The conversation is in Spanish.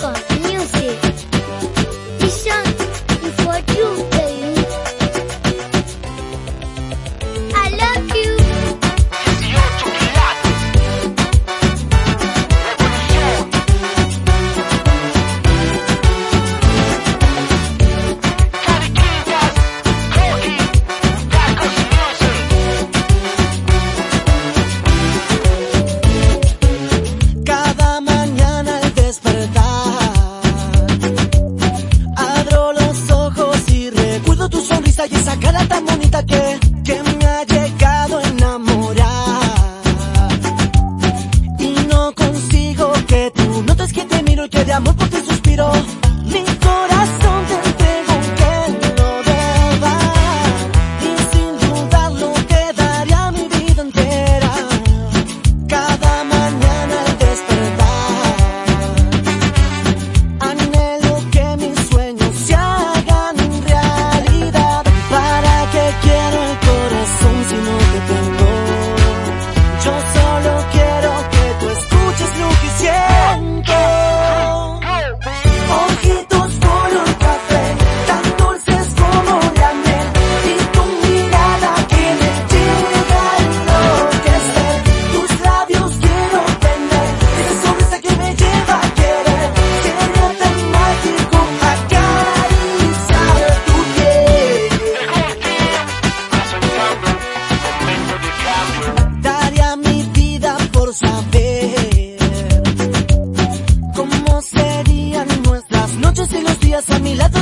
Record Music. Y esa cara tan bonita que, que me ha llegado a enamorar. Y no consigo que tú notes que te miro y que de amor por ti suspiro. estás a mi lado